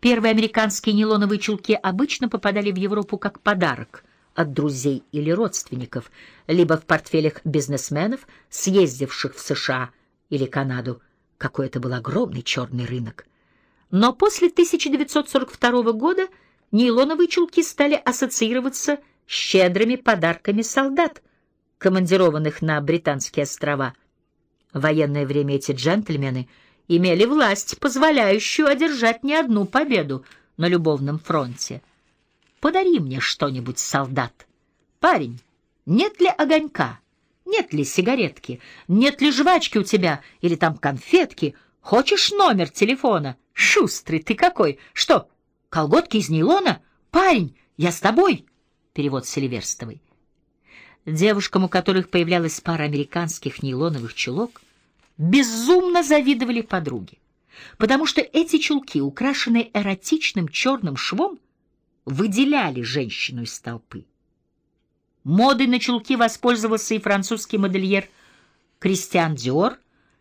Первые американские нейлоновые чулки обычно попадали в Европу как подарок от друзей или родственников, либо в портфелях бизнесменов, съездивших в США или Канаду. Какой это был огромный черный рынок. Но после 1942 года нейлоновые чулки стали ассоциироваться с щедрыми подарками солдат, командированных на Британские острова. В военное время эти джентльмены имели власть, позволяющую одержать не одну победу на любовном фронте. Подари мне что-нибудь, солдат. Парень, нет ли огонька? Нет ли сигаретки? Нет ли жвачки у тебя? Или там конфетки? Хочешь номер телефона? Шустрый ты какой! Что, колготки из нейлона? Парень, я с тобой! Перевод Селиверстовой. Девушкам, у которых появлялась пара американских нейлоновых чулок, безумно завидовали подруги, потому что эти чулки, украшенные эротичным черным швом, выделяли женщину из толпы. Модой на чулки воспользовался и французский модельер Кристиан Диор,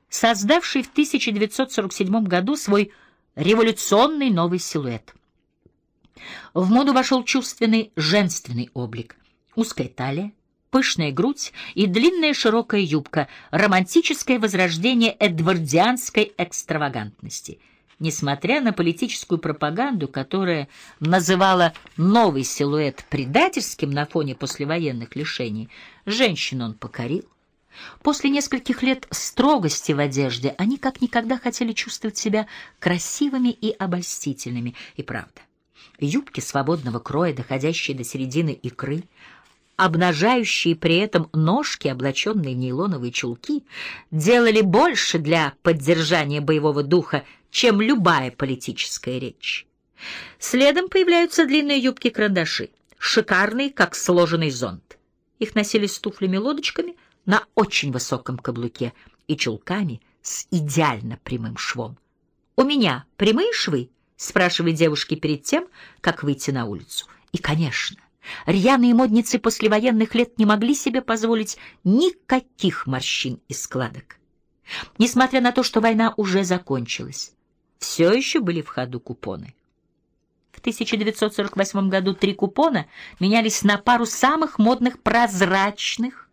создавший в 1947 году свой революционный новый силуэт. В моду вошел чувственный женственный облик, узкая талия, пышная грудь и длинная широкая юбка, романтическое возрождение эдвардианской экстравагантности. Несмотря на политическую пропаганду, которая называла новый силуэт предательским на фоне послевоенных лишений, женщин он покорил. После нескольких лет строгости в одежде они как никогда хотели чувствовать себя красивыми и обольстительными. И правда, юбки свободного кроя, доходящие до середины икры, обнажающие при этом ножки, облаченные в нейлоновые чулки, делали больше для поддержания боевого духа, чем любая политическая речь. Следом появляются длинные юбки-карандаши, шикарные, как сложенный зонт. Их носили с туфлями-лодочками на очень высоком каблуке и чулками с идеально прямым швом. «У меня прямые швы?» — спрашивали девушки перед тем, как выйти на улицу. И, конечно, Рьяные модницы послевоенных лет не могли себе позволить никаких морщин и складок. Несмотря на то, что война уже закончилась, все еще были в ходу купоны. В 1948 году три купона менялись на пару самых модных прозрачных,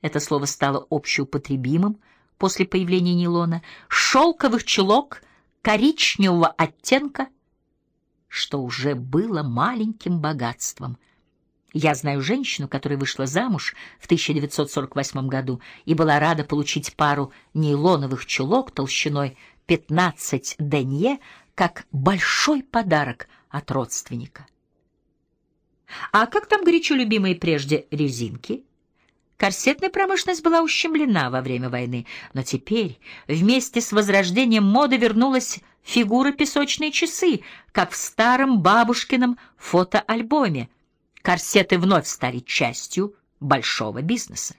это слово стало общеупотребимым после появления нейлона, шелковых чулок коричневого оттенка, что уже было маленьким богатством — я знаю женщину, которая вышла замуж в 1948 году и была рада получить пару нейлоновых чулок толщиной 15 денье как большой подарок от родственника. А как там горячо любимые прежде резинки? Корсетная промышленность была ущемлена во время войны, но теперь вместе с возрождением моды вернулась фигура песочные часы, как в старом бабушкином фотоальбоме — корсеты вновь стали частью большого бизнеса.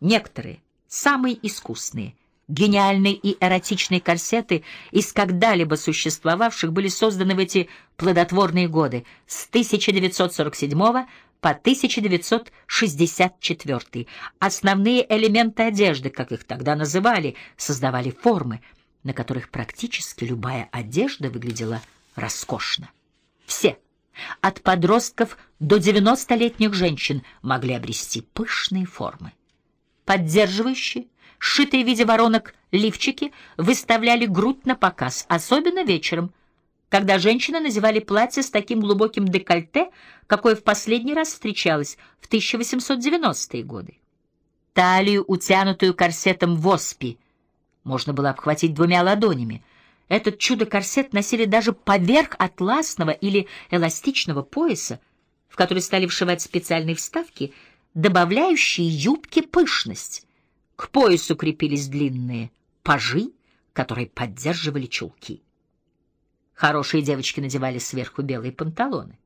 Некоторые, самые искусные, гениальные и эротичные корсеты из когда-либо существовавших были созданы в эти плодотворные годы с 1947 по 1964. Основные элементы одежды, как их тогда называли, создавали формы, на которых практически любая одежда выглядела роскошно. Все от подростков до 90-летних женщин могли обрести пышные формы. Поддерживающие, сшитые в виде воронок лифчики выставляли грудь на показ, особенно вечером, когда женщины надевали платье с таким глубоким декольте, какое в последний раз встречалось в 1890-е годы. Талию, утянутую корсетом в оспи, можно было обхватить двумя ладонями — этот чудо-корсет носили даже поверх атласного или эластичного пояса, в который стали вшивать специальные вставки, добавляющие юбке пышность. К поясу крепились длинные пажи, которые поддерживали чулки. Хорошие девочки надевали сверху белые панталоны.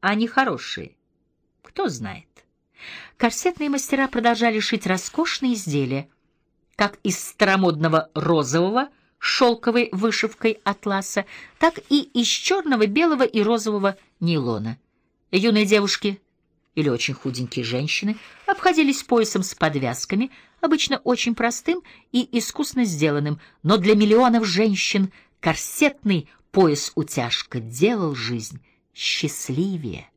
А нехорошие? Кто знает. Корсетные мастера продолжали шить роскошные изделия, как из старомодного розового, шелковой вышивкой атласа, так и из черного, белого и розового нейлона. Юные девушки или очень худенькие женщины обходились поясом с подвязками, обычно очень простым и искусно сделанным, но для миллионов женщин корсетный пояс-утяжка делал жизнь счастливее.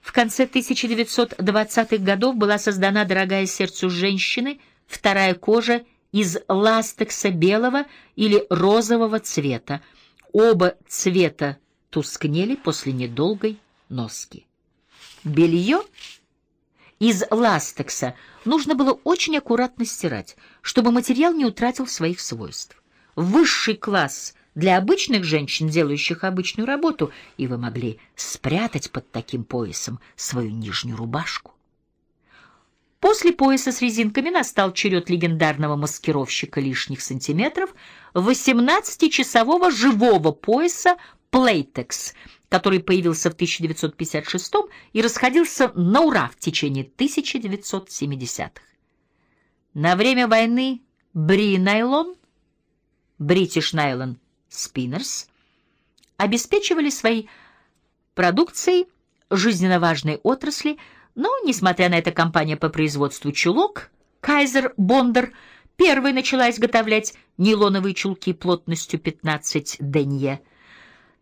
В конце 1920-х годов была создана дорогая сердцу женщины вторая кожа из ластекса белого или розового цвета. Оба цвета тускнели после недолгой носки. Белье из ластекса нужно было очень аккуратно стирать, чтобы материал не утратил своих свойств. Высший класс для обычных женщин, делающих обычную работу, и вы могли спрятать под таким поясом свою нижнюю рубашку. После пояса с резинками настал черед легендарного маскировщика лишних сантиметров 18-часового живого пояса Playtex, который появился в 1956 и расходился на ура в течение 1970-х. На время войны Бри Найлон, British Nylon Spinners обеспечивали своей продукцией жизненно важные отрасли, но, несмотря на это, компания по производству чулок Kaiser Bonder первой начала изготовлять нейлоновые чулки плотностью 15 денье.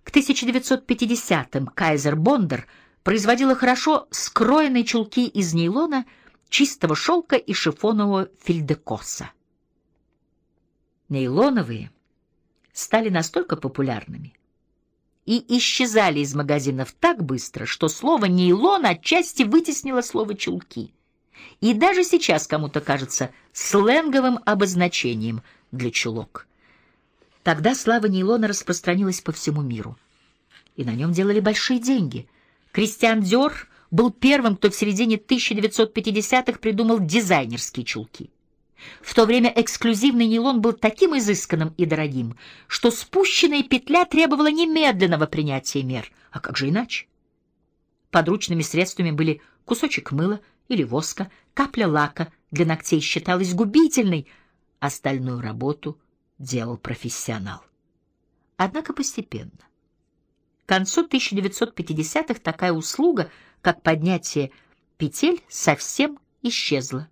К 1950-м Kaiser Bonder производила хорошо скроенные чулки из нейлона, чистого шелка и шифонового фельдекоса. Нейлоновые стали настолько популярными и исчезали из магазинов так быстро, что слово «нейлон» отчасти вытеснило слово «чулки». И даже сейчас кому-то кажется сленговым обозначением для чулок. Тогда слава нейлона распространилась по всему миру, и на нем делали большие деньги. Кристиан Дёр был первым, кто в середине 1950-х придумал дизайнерские чулки. В то время эксклюзивный нейлон был таким изысканным и дорогим, что спущенная петля требовала немедленного принятия мер. А как же иначе? Подручными средствами были кусочек мыла или воска, капля лака для ногтей считалась губительной, остальную работу делал профессионал. Однако постепенно. К концу 1950-х такая услуга, как поднятие петель, совсем исчезла.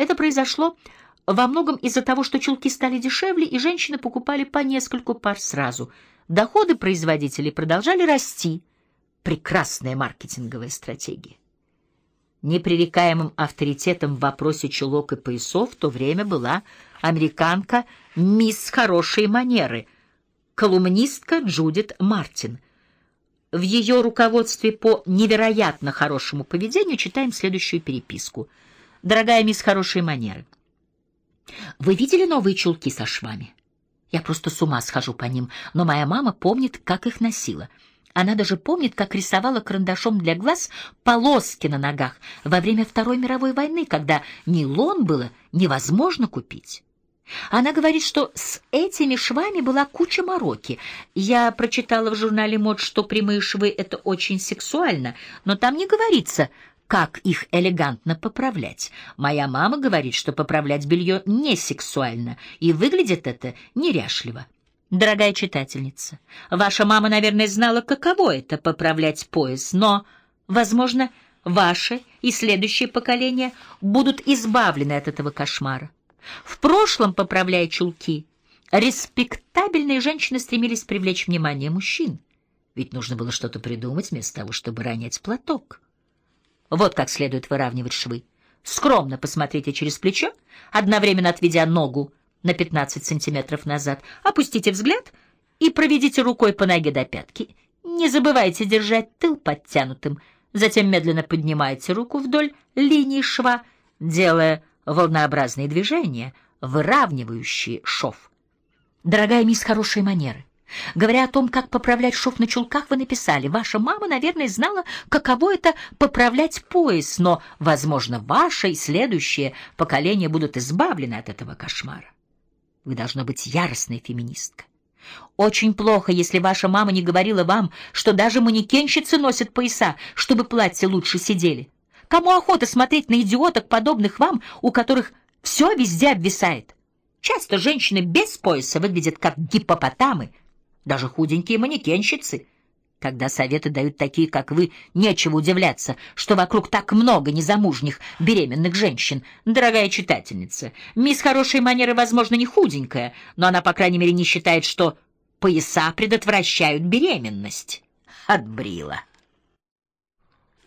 Это произошло во многом из-за того, что чулки стали дешевле, и женщины покупали по нескольку пар сразу. Доходы производителей продолжали расти. Прекрасная маркетинговая стратегия. Непререкаемым авторитетом в вопросе чулок и поясов в то время была американка «Мисс Хорошие манеры», колумнистка Джудит Мартин. В ее руководстве по невероятно хорошему поведению читаем следующую переписку. «Дорогая мисс Хорошие манеры, вы видели новые чулки со швами? Я просто с ума схожу по ним, но моя мама помнит, как их носила. Она даже помнит, как рисовала карандашом для глаз полоски на ногах во время Второй мировой войны, когда нейлон было невозможно купить. Она говорит, что с этими швами была куча мороки. Я прочитала в журнале «Мод», что прямые швы — это очень сексуально, но там не говорится, как их элегантно поправлять. Моя мама говорит, что поправлять белье не сексуально, и выглядит это неряшливо. Дорогая читательница, ваша мама, наверное, знала, каково это — поправлять пояс, но, возможно, ваше и следующее поколение будут избавлены от этого кошмара. В прошлом, поправляя чулки, респектабельные женщины стремились привлечь внимание мужчин, ведь нужно было что-то придумать вместо того, чтобы ронять платок. Вот как следует выравнивать швы. Скромно посмотрите через плечо, одновременно отведя ногу на 15 сантиметров назад. Опустите взгляд и проведите рукой по ноге до пятки. Не забывайте держать тыл подтянутым. Затем медленно поднимайте руку вдоль линии шва, делая волнообразные движения, выравнивающие шов. Дорогая мисс хорошие манеры, Говоря о том, как поправлять шов на чулках, вы написали, ваша мама, наверное, знала, каково это поправлять пояс, но, возможно, ваше и следующее поколение будут избавлены от этого кошмара. Вы должна быть яростной феминисткой. Очень плохо, если ваша мама не говорила вам, что даже манекенщицы носят пояса, чтобы платья лучше сидели. Кому охота смотреть на идиоток, подобных вам, у которых все везде обвисает? Часто женщины без пояса выглядят как гипопотамы, даже худенькие манекенщицы. Когда советы дают такие, как вы, нечего удивляться, что вокруг так много незамужних беременных женщин. Дорогая читательница, мисс хорошей манеры, возможно, не худенькая, но она, по крайней мере, не считает, что пояса предотвращают беременность. Отбрила.